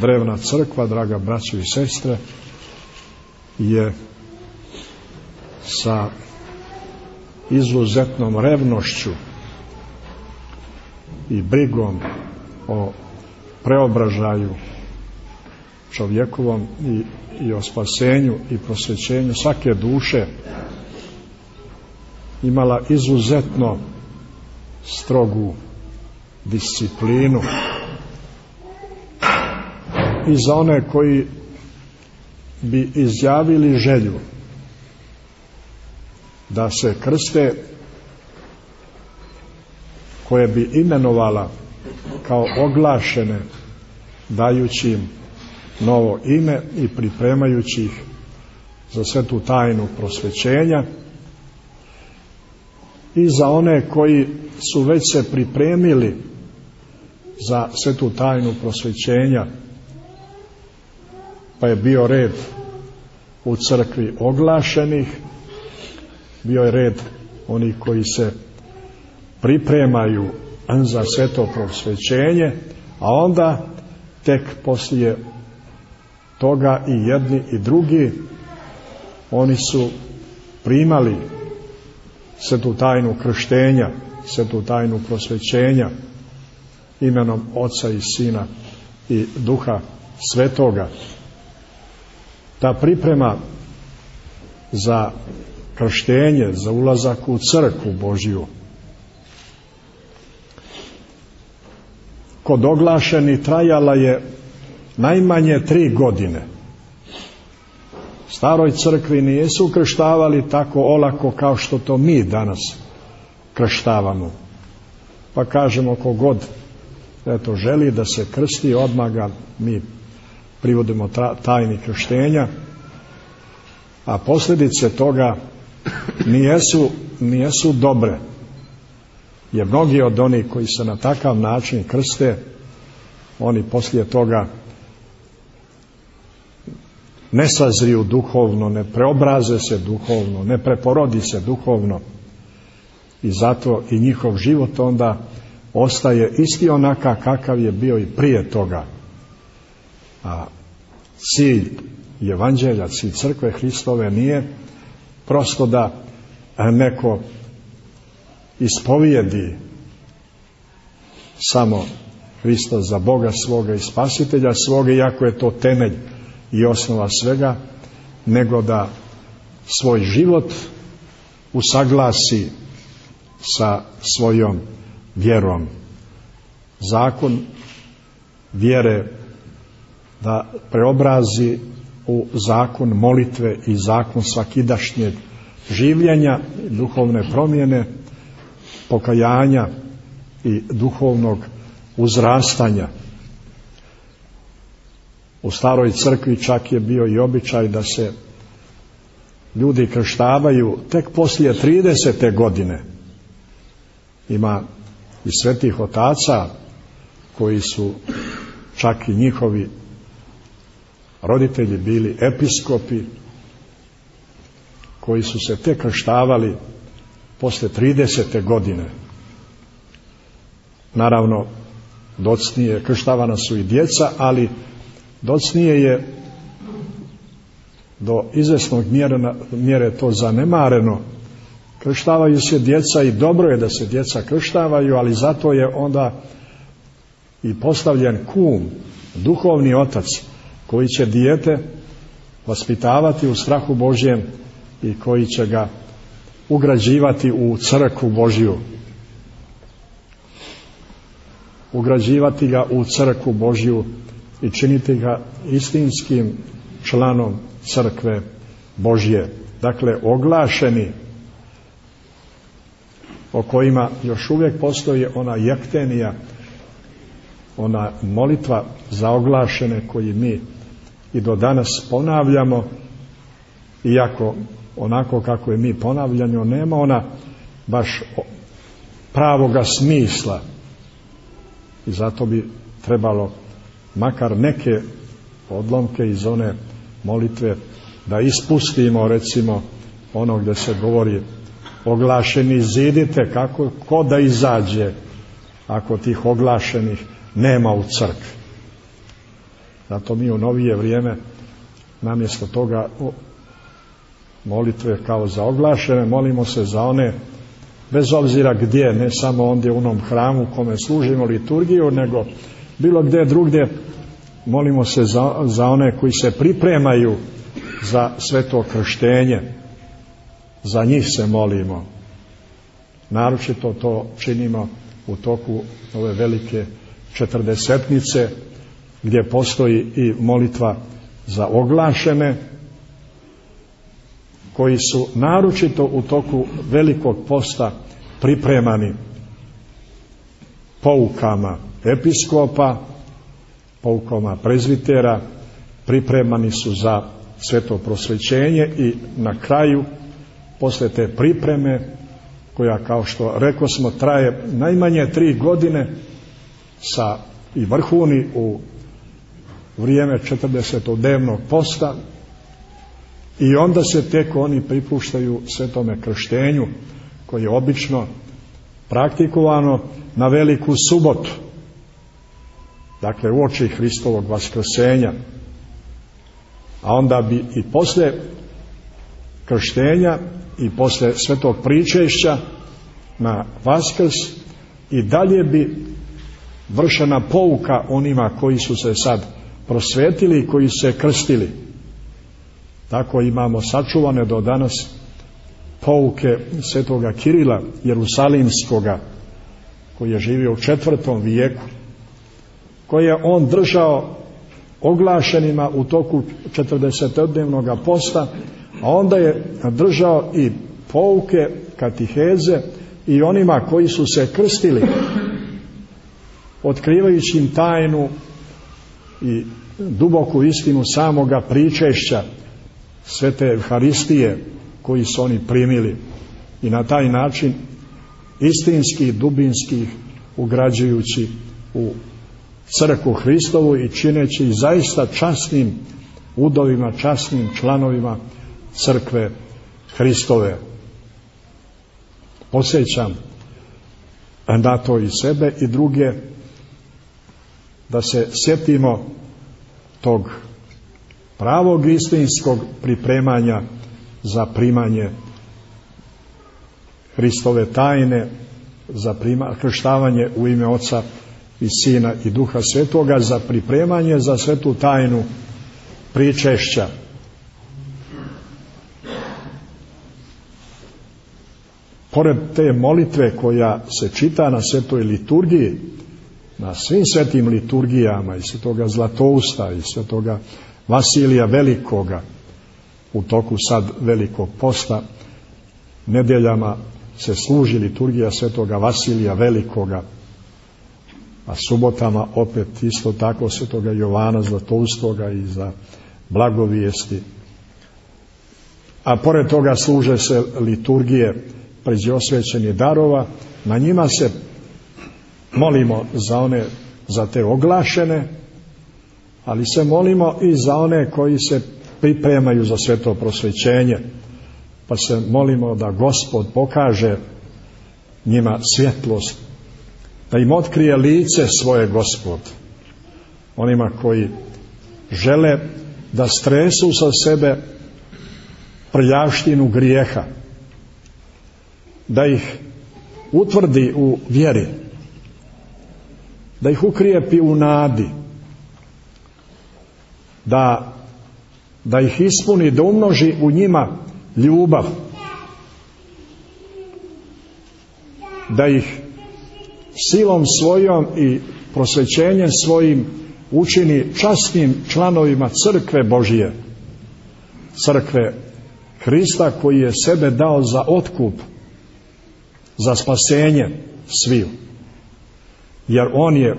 drevna crkva, draga braćo i sestre, je sa izuzetnom revnošću i brigom o preobražaju čovjekovom i, i o spasenju i prosvećenju svake duše imala izuzetno strogu disciplinu i za one koji bi izjavili želju da se krste koje bi imenovala kao oglašene dajući im novo ime i pripremajući ih za svetu tajnu prosvećenja i za one koji su već se pripremili za svetu tajnu prosvećenja pa je bio red u crkvi oglašenih bio je red onih koji se pripremaju za sveto prosvećenje a onda tek poslije toga i jedni i drugi oni su primali svetu tajnu krštenja svetu tajnu prosvećenja imenom Oca i Sina i Duha Svetoga ta priprema za krštenje, za ulazak u crkvu Božju kod oglašeni trajala je najmanje tri godine. Staroj crkvi nijesu krštavali tako olako kao što to mi danas krštavamo. Pa kažemo kogod eto želi da se krsti odmah ga mi privodimo tajni krštenja a posljedice toga nijesu, nijesu dobre jer mnogi od onih koji se na takav način krste oni poslije toga ne sazriju duhovno, ne preobraze se duhovno, ne preporodi se duhovno i zato i njihov život onda ostaje isti onaka kakav je bio i prije toga. A cilj evanđelja, cilj crkve Hristove nije prosto da neko ispovijedi samo Hrista za Boga svoga i spasitelja svoga, iako je to temelj i osnova svega, nego da svoj život usaglasi sa svojom vjerom. Zakon vjere da preobrazi u zakon molitve i zakon svakidašnjeg življenja, duhovne promjene, pokajanja i duhovnog uzrastanja. U staroj crkvi čak je bio i običaj da se ljudi krštavaju tek poslije 30. godine. Ima i svetih otaca koji su čak i njihovi roditelji bili episkopi koji su se tek krštavali posle 30. godine. Naravno, docnije krštavana su i djeca, ali docnije je do izvesnog mjere, mjere to zanemareno. Krštavaju se djeca i dobro je da se djeca krštavaju, ali zato je onda i postavljen kum, duhovni otac, koji će dijete vaspitavati u strahu Božjem i koji će ga ugrađivati u crkvu Božju. Ugrađivati ga u crkvu Božju i činiti ga istinskim članom crkve Božje. Dakle, oglašeni o kojima još uvijek postoji ona jektenija, ona molitva za oglašene koji mi i do danas ponavljamo, iako onako kako je mi ponavljamo, nema ona baš pravoga smisla. I zato bi trebalo makar neke odlomke iz one molitve da ispustimo recimo ono gdje se govori oglašeni zidite kako ko da izađe ako tih oglašenih nema u crkvi Zato mi u novije vrijeme namjesto toga molitve kao za oglašene, molimo se za one bez obzira gdje, ne samo ondje u onom hramu kome služimo liturgiju, nego bilo gdje drugdje molimo se za, za one koji se pripremaju za sveto krštenje. Za njih se molimo. Naročito to činimo u toku ove velike četrdesetnice gdje postoji i molitva za oglašene koji su naročito u toku velikog posta pripremani poukama episkopa, poukama prezvitera, pripremani su za sveto prosvećenje i na kraju posle te pripreme koja kao što rekao smo traje najmanje tri godine sa i vrhuni u vrijeme 40-dnevnog posta i onda se tek oni pripuštaju svetome krštenju koje je obično praktikovano na veliku subotu dakle u oči Hristovog vaskrsenja. A onda bi i posle krštenja i posle svetog pričešća na Vaskrs i dalje bi vršena pouka onima koji su se sad prosvetili i koji se krstili. Tako imamo sačuvane do danas pouke svetoga Kirila Jerusalimskoga koji je živio u četvrtom vijeku koje je on držao oglašenima u toku 40-dnevnog posta a onda je držao i pouke katiheze i onima koji su se krstili otkrivajući im tajnu i duboku istinu samoga pričešća svete Euharistije koji su oni primili i na taj način istinski, dubinski ugrađujući u crkvu Hristovu i čineći zaista časnim udovima, časnim članovima crkve Hristove. Posjećam na to i sebe i druge da se sjetimo tog pravog istinskog pripremanja za primanje Hristove tajne, za krštavanje u ime Oca i Sina i Duha Svetoga, za pripremanje za svetu tajnu pričešća. Pored te molitve koja se čita na svetoj liturgiji, na svim svetim liturgijama i svetoga Zlatousta i svetoga Vasilija Velikoga u toku sad velikog posta nedeljama se služi liturgija svetoga Vasilija Velikoga a subotama opet isto tako svetoga Jovana Zlatoustoga i za blagovijesti. A pored toga služe se liturgije pređe darova. Na njima se molimo za one za te oglašene ali se molimo i za one koji se pripremaju za sveto prosvećenje. Pa se molimo da gospod pokaže njima svjetlost da im otkrije lice svoje gospod. Onima koji žele da stresu sa sebe prljavštinu grijeha da ih utvrdi u vjeri da ih ukrijepi u nadi da da ih ispuni da umnoži u njima ljubav da ih silom svojom i prosvećenjem svojim učini časnim članovima crkve Božije crkve Hrista koji je sebe dao za otkup za spasenje sviju jer on je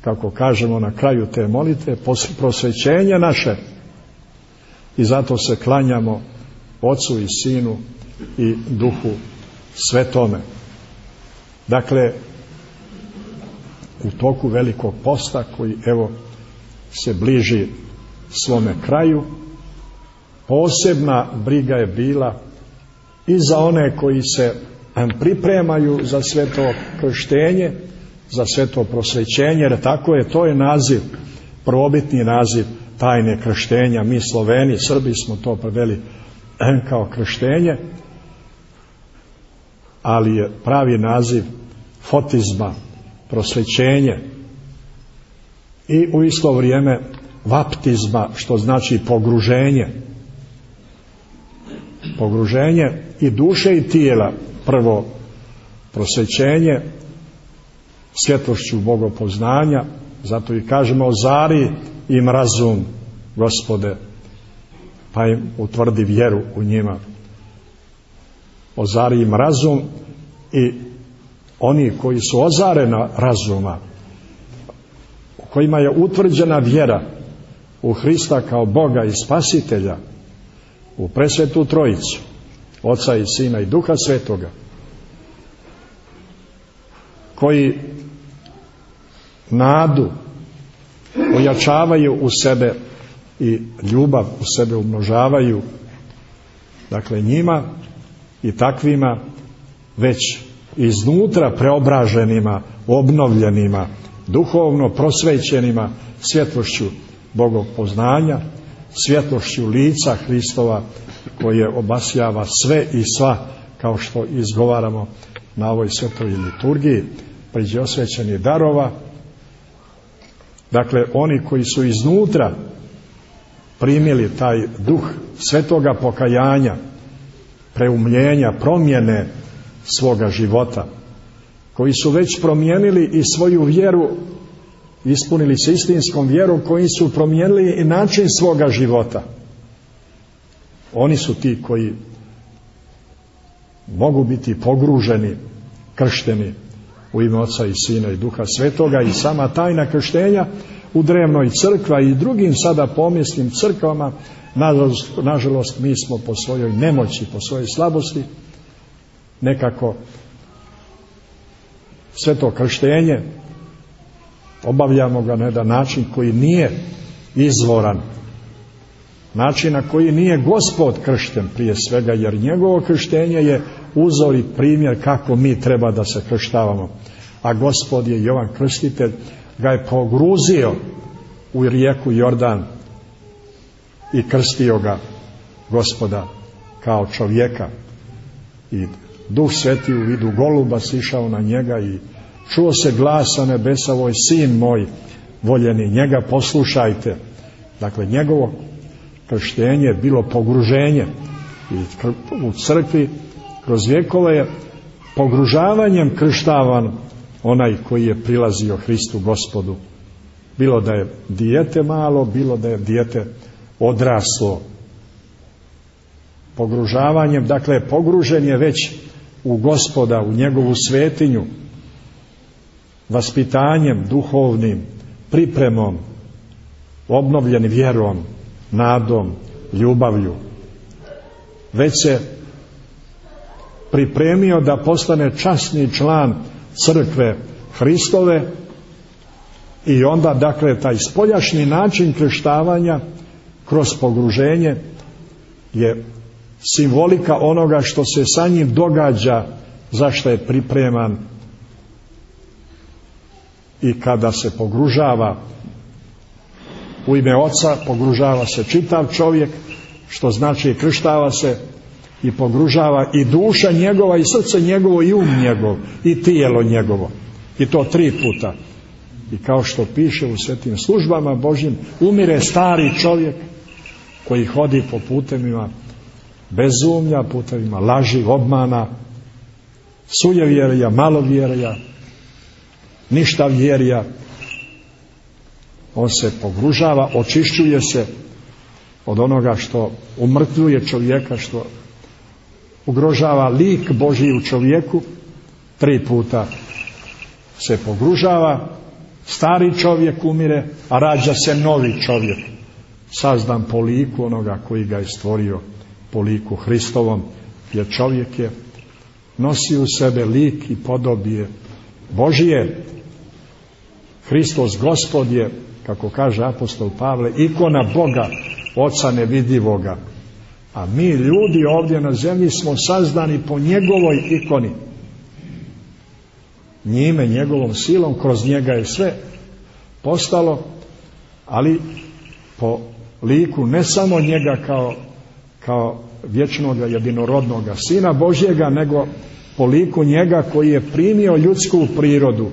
kako kažemo na kraju te molitve prosvećenje naše. I zato se klanjamo Ocu i Sinu i Duhu Svetome. Dakle u toku velikog posta koji evo se bliži svome kraju posebna briga je bila i za one koji se pripremaju za sveto krštenje za sveto prosvećenje jer tako je to je naziv probitni naziv tajne krštenja. Mi Sloveni, Srbi smo to preveli kao krštenje, ali je pravi naziv fotizma, prosvećenje i u isto vrijeme vaptizma, što znači pogruženje. Pogruženje i duše i tijela, prvo prosvećenje, svjetlošću bogopoznanja, zato i kažemo ozari im razum, gospode, pa im utvrdi vjeru u njima. Ozari im razum i oni koji su ozarena razuma, u kojima je utvrđena vjera u Hrista kao Boga i Spasitelja, u presvetu Trojicu, Oca i Sina i Duha Svetoga, koji nadu ojačavaju u sebe i ljubav u sebe umnožavaju dakle njima i takvima već iznutra preobraženima obnovljenima duhovno prosvećenima svjetlošću Bogog poznanja svjetlošću lica Hristova koje obasjava sve i sva kao što izgovaramo na ovoj svetoj liturgiji priđe osvećeni darova dakle oni koji su iznutra primili taj duh svetoga pokajanja preumljenja, promjene svoga života koji su već promijenili i svoju vjeru ispunili se istinskom vjerom koji su promijenili i način svoga života. Oni su ti koji mogu biti pogruženi kršteni u ime Oca i Sina i Duha Svetoga i sama tajna krštenja u drevnoj crkva i drugim sada pomjesnim crkvama nažalost, nažalost mi smo po svojoj nemoći, po svojoj slabosti nekako sve to krštenje obavljamo ga na jedan način koji nije izvoran način na koji nije gospod kršten prije svega jer njegovo krštenje je uzor i primjer kako mi treba da se krštavamo. A gospod je Jovan Krstitelj ga je pogruzio u rijeku Jordan i krstio ga gospoda kao čovjeka. I duh sveti u vidu goluba sišao na njega i čuo se glasa nebesa ovoj sin moj voljeni njega poslušajte. Dakle njegovo krštenje je bilo pogruženje. I u crkvi kroz vjekove je pogružavanjem krštavan onaj koji je prilazio Hristu gospodu. Bilo da je dijete malo bilo da je dijete odraslo. Pogružavanjem dakle pogružen je već u gospoda u njegovu svetinju vaspitanjem duhovnim pripremom obnovljen vjerom nadom, ljubavlju. Već se pripremio da postane časni član crkve Hristove i onda dakle taj spoljašnji način krštavanja kroz pogruženje je simbolika onoga što se sa njim događa zašto je pripreman i kada se pogružava u ime oca pogružava se čitav čovjek što znači krštava se i pogružava i duša njegova i srce njegovo i um njegov i tijelo njegovo. I to tri puta. I kao što piše u svetim službama Božjim umire stari čovjek koji hodi po putevima bezumlja, putevima laži, obmana sujevjerja, malovjerja ništa vjerja on se pogružava, očišćuje se od onoga što umrtvuje čovjeka, što ugrožava lik Božji u čovjeku, tri puta se pogružava, stari čovjek umire, a rađa se novi čovjek, sazdan po liku onoga koji ga je stvorio, po liku Hristovom, jer čovjek je nosi u sebe lik i podobije Božije. Hristos gospod je kako kaže apostol Pavle, ikona Boga, oca nevidljivoga. A mi ljudi ovdje na zemlji smo sazdani po njegovoj ikoni. Njime, njegovom silom, kroz njega je sve postalo, ali po liku ne samo njega kao, kao vječnog jedinorodnog sina Božjega, nego po liku njega koji je primio ljudsku prirodu,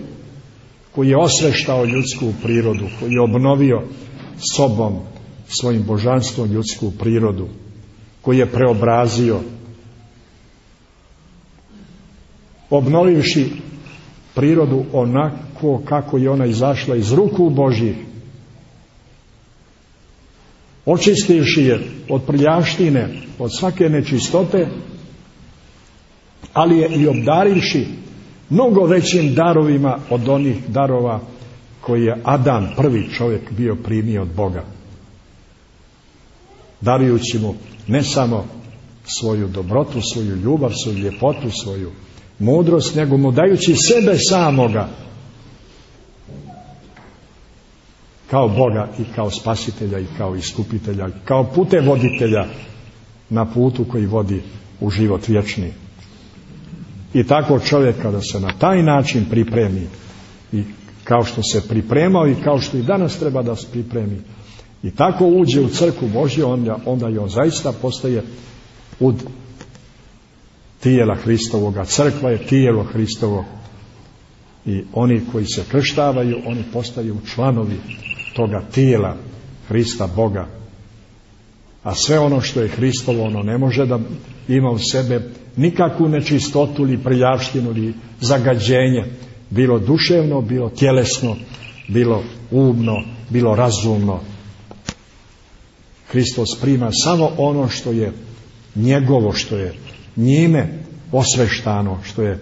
koji je osveštao ljudsku prirodu, koji je obnovio sobom, svojim božanstvom ljudsku prirodu, koji je preobrazio, obnovivši prirodu onako kako je ona izašla iz ruku Božjih, očistivši je od prljaštine, od svake nečistote, ali je i obdarivši mnogo većim darovima od onih darova koji je Adam, prvi čovjek, bio primio od Boga. Darujući mu ne samo svoju dobrotu, svoju ljubav, svoju ljepotu, svoju mudrost, nego mu dajući sebe samoga kao Boga i kao spasitelja i kao iskupitelja, kao putevoditelja na putu koji vodi u život vječni. I tako čovjek kada se na taj način pripremi i kao što se pripremao i kao što i danas treba da se pripremi i tako uđe u crku Božje onda, onda je on zaista postaje ud tijela Hristovoga. Crkva je tijelo Hristovo i oni koji se krštavaju oni postaju članovi toga tijela Hrista Boga. A sve ono što je Hristovo, ono ne može da ima u sebe nikakvu nečistotu ili prljavštinu ili zagađenje, bilo duševno, bilo tjelesno, bilo umno, bilo razumno. Hristos prima samo ono što je njegovo, što je njime osveštano, što je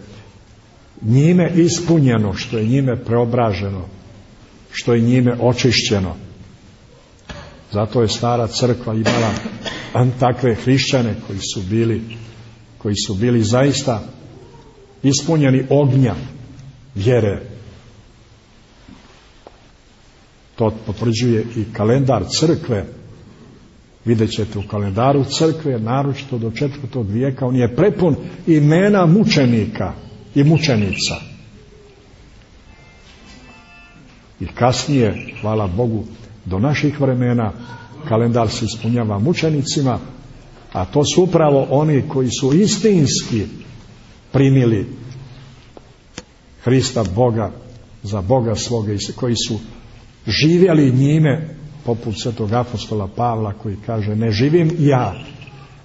njime ispunjeno, što je njime preobraženo, što je njime očišćeno. Zato je stara crkva imala takve hrišćane koji su bili koji su bili zaista ispunjeni ognja vjere. To potvrđuje i kalendar crkve. Vidjet ćete u kalendaru crkve, naročito do četvrtog vijeka, on je prepun imena mučenika i mučenica. I kasnije, hvala Bogu, do naših vremena. Kalendar se ispunjava mučenicima, a to su upravo oni koji su istinski primili Hrista Boga za Boga svoga i koji su živjeli njime poput svetog apostola Pavla koji kaže ne živim ja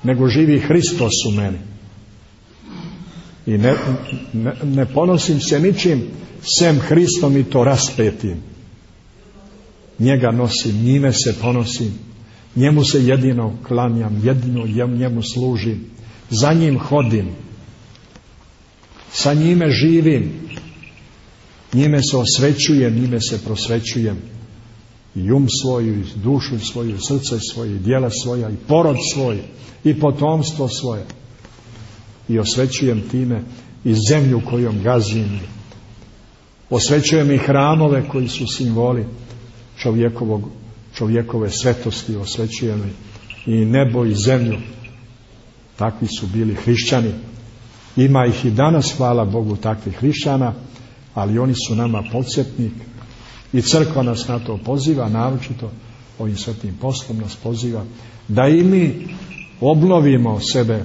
nego živi Hristos u meni. I ne, ne, ne ponosim se ničim sem Hristom i to raspetim njega nosim, njime se ponosim. Njemu se jedino klanjam jedino njemu služim. Za njim hodim. Sa njime živim. Njime se osvećujem njime se prosvećujem. I um svoju, i dušu svoju, i srce svoje, i dijela svoja, i porod svoj, i potomstvo svoje. I osvećujem time i zemlju kojom gazim. Osvećujem i hramove koji su simboli čovjekovog, čovjekove svetosti, osvećujem i nebo i zemlju. Takvi su bili hrišćani. Ima ih i danas, hvala Bogu, takvih hrišćana, ali oni su nama podsjetnik i crkva nas na to poziva, naročito ovim svetim poslom nas poziva, da i mi obnovimo sebe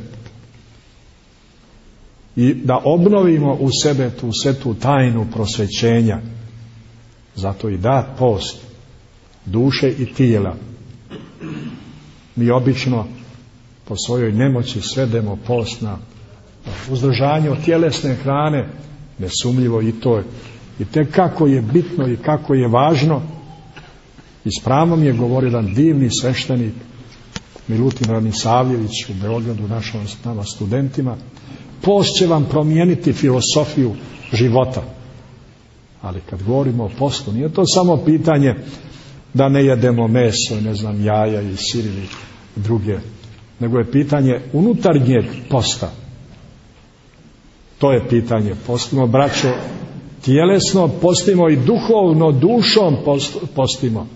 i da obnovimo u sebe tu svetu tajnu prosvećenja. Zato i da post duše i tijela. Mi obično po svojoj nemoći svedemo post na uzdržanje od tjelesne hrane, nesumljivo i to je. I te kako je bitno i kako je važno i s pravom je govorio jedan divni sveštenik Milutin Ranisavljević u Beogradu našom nama studentima. Post će vam promijeniti filosofiju života. Ali kad govorimo o postu nije to samo pitanje da ne jedemo meso ne znam jaja i sir ili druge nego je pitanje unutarnjeg posta to je pitanje postimo braćo Tjelesno postimo i duhovno dušom postimo.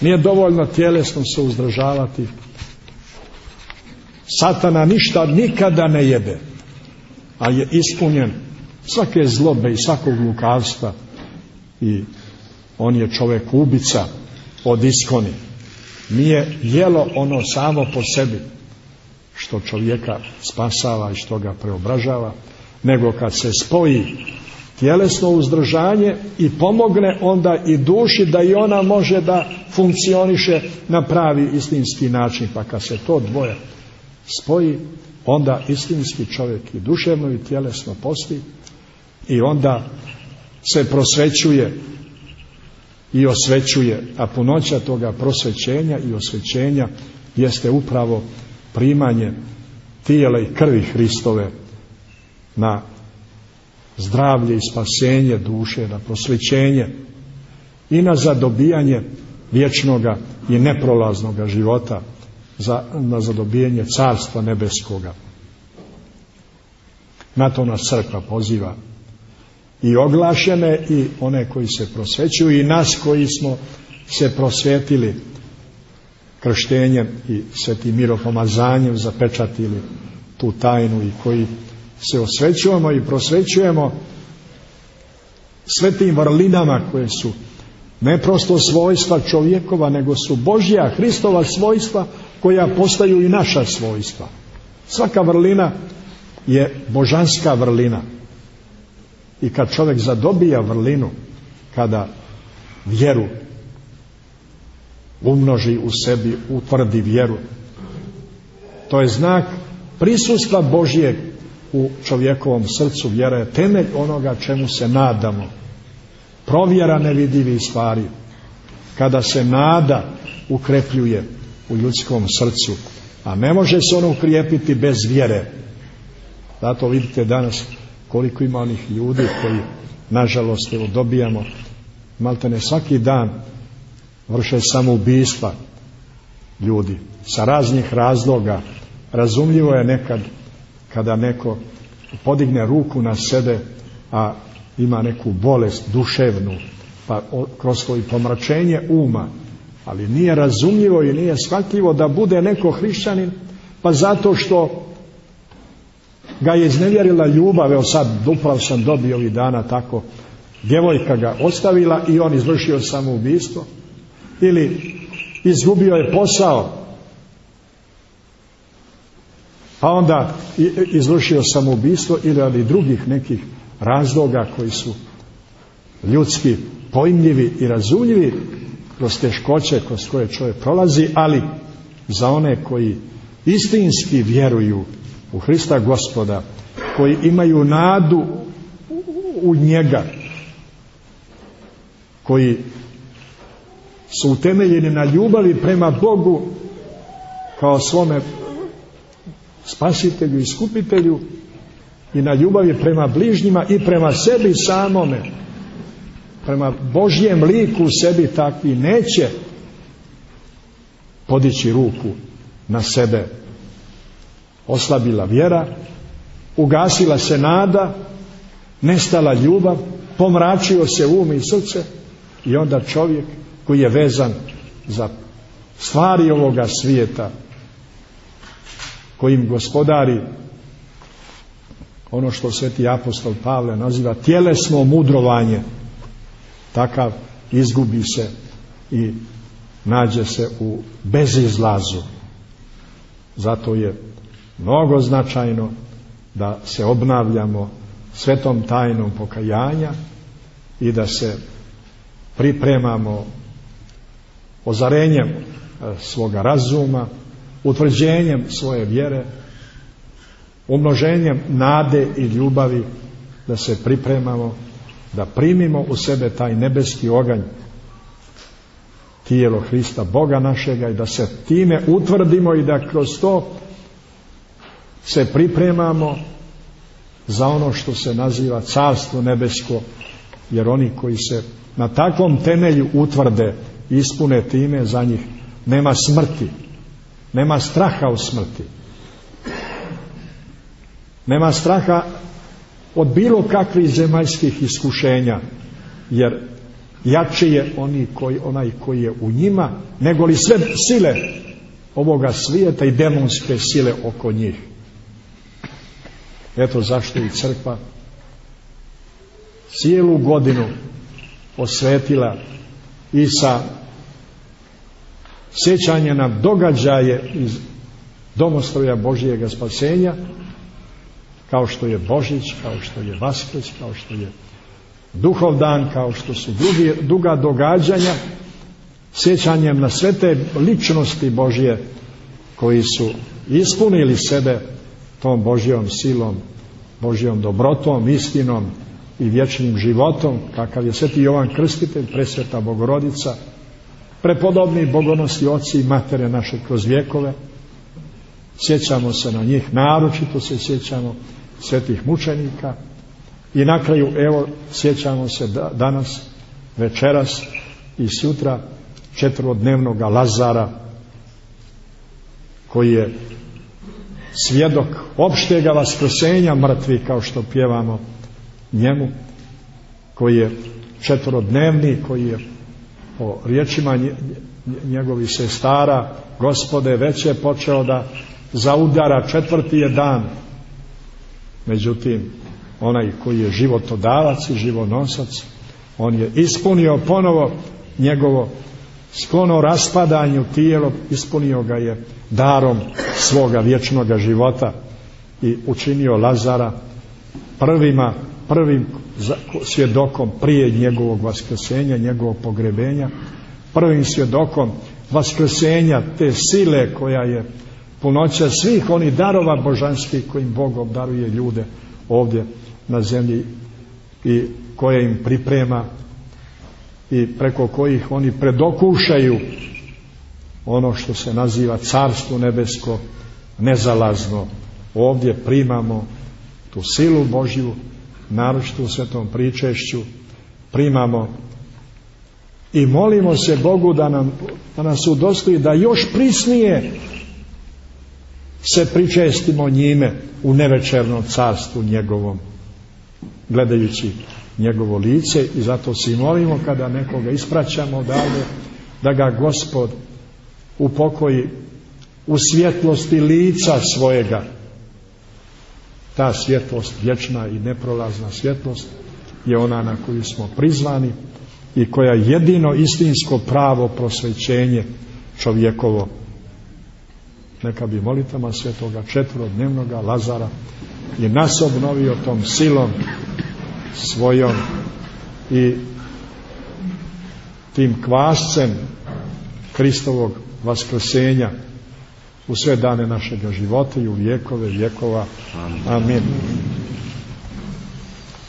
Nije dovoljno tjelesno se uzdržavati. Satana ništa nikada ne jebe, a je ispunjen svake zlobe i svakog lukavstva i on je čovjek ubica od iskoni. Nije jelo ono samo po sebi što čovjeka spasava i što ga preobražava, nego kad se spoji tjelesno uzdržanje i pomogne onda i duši da i ona može da funkcioniše na pravi istinski način. Pa kad se to dvoje spoji, onda istinski čovjek i duševno i tjelesno posti i onda se prosvećuje i osvećuje, a punoća toga prosvećenja i osvećenja jeste upravo primanje tijela i krvi Hristove na zdravlje i spasenje duše, na prosvećenje i na zadobijanje vječnoga i neprolaznoga života, za, na zadobijanje carstva nebeskoga. Na to nas crkva poziva i oglašene i one koji se prosvećuju i nas koji smo se prosvetili krštenjem i svetim miropomazanjem zapečatili tu tajnu i koji se osvećujemo i prosvećujemo svetim vrlinama koje su ne prosto svojstva čovjekova, nego su Božja, Hristova svojstva koja postaju i naša svojstva. Svaka vrlina je božanska vrlina. I kad čovjek zadobija vrlinu, kada vjeru umnoži u sebi, utvrdi vjeru, to je znak prisustva Božjeg u čovjekovom srcu. Vjera je temelj onoga čemu se nadamo. Provjera nevidivih stvari. Kada se nada ukrepljuje u ljudskom srcu, a ne može se ono ukrijepiti bez vjere. Zato vidite danas koliko ima onih ljudi koji nažalost evo dobijamo maltene svaki dan vrše samoubistva ljudi sa raznih razloga. Razumljivo je nekad kada neko podigne ruku na sebe a ima neku bolest duševnu pa kroz i pomračenje uma ali nije razumljivo i nije shvatljivo da bude neko hrišćanin pa zato što ga je iznevjerila ljubav, evo sad upravo sam dobio ovih dana tako, djevojka ga ostavila i on izvršio samoubistvo. Ili izgubio je posao. Pa onda izvršio samoubistvo ili ali drugih nekih razloga koji su ljudski pojmljivi i razumljivi kroz teškoće kroz koje čovjek prolazi, ali za one koji istinski vjeruju u Hrista gospoda koji imaju nadu u njega koji su utemeljeni na ljubavi prema Bogu kao svome spasitelju i skupitelju i na ljubavi prema bližnjima i prema sebi samome. Prema Božjem liku sebi takvi neće podići ruku na sebe oslabila vjera, ugasila se nada, nestala ljubav, pomračio se um i srce i onda čovjek koji je vezan za stvari ovoga svijeta kojim gospodari ono što sveti apostol Pavle naziva tjelesno mudrovanje takav izgubi se i nađe se u bezizlazu. Zato je mnogo značajno da se obnavljamo svetom tajnom pokajanja i da se pripremamo ozarenjem e, svoga razuma, utvrđenjem svoje vjere, umnoženjem nade i ljubavi da se pripremamo, da primimo u sebe taj nebeski oganj tijelo Hrista Boga našega i da se time utvrdimo i da kroz to se pripremamo za ono što se naziva carstvo nebesko, jer oni koji se na takvom temelju utvrde ispune time za njih. Nema smrti, nema straha u smrti, nema straha od bilo kakvih zemaljskih iskušenja, jer jači je oni koji, onaj koji je u njima, nego li sve sile ovoga svijeta i demonske sile oko njih. Eto zašto i crkva cijelu godinu posvetila i sa sjećanje na događaje iz domostroja Božijega spasenja kao što je Božić, kao što je Vaskrs, kao što je Duhovdan, kao što su drugi, duga događanja, sjećanjem na sve te ličnosti Božje koji su ispunili sebe tom Božjom silom, Božjom dobrotom, istinom i vječnim životom, kakav je sveti Jovan Krstitelj, presveta Bogorodica, prepodobni bogonosti oci i matere naše kroz vjekove, sjećamo se na njih, naročito se sjećamo svetih mučenika. I na kraju evo sjećamo se danas, večeras i sutra četvodnevnog Lazara koji je svjedok opštega vaskrsenja mrtvi kao što pjevamo njemu koji je četvorodnevni koji je po riječima njegovih sestara gospode već je počeo da zaudara četvrti je dan. Međutim onaj koji je životodavac i živonosac on je ispunio ponovo njegovo sklono raspadanju tijelo ispunio ga je darom svoga vječnoga života i učinio Lazara prvima prvim svjedokom prije njegovog vaskrsenja, njegovog pogrebenja, prvim svjedokom vaskrsenja te sile koja je punoća svih onih darova božanskih kojim Bog obdaruje ljude ovdje na zemlji i koje im priprema i preko kojih oni predokušaju ono što se naziva carstvo nebesko nezalazno. Ovdje primamo tu silu Božju naročito u svetom pričešću primamo i molimo se Bogu da, nam, da nas udostoji da još prisnije se pričestimo njime u nevečernom carstvu njegovom gledajući njegovo lice i zato se i molimo kada nekoga ispraćamo odavde da ga gospod upokoji u svjetlosti lica svojega. Ta svjetlost vječna i neprolazna svjetlost je ona na koju smo prizvani i koja jedino istinsko pravo prosvećenje čovjekovo neka bi molitama svetoga četvorodnevnoga Lazara i nas obnovio tom silom svojom i tim kvascem Kristovog vaskrsenja u sve dane našega života i u vijekove vjekova. Amin.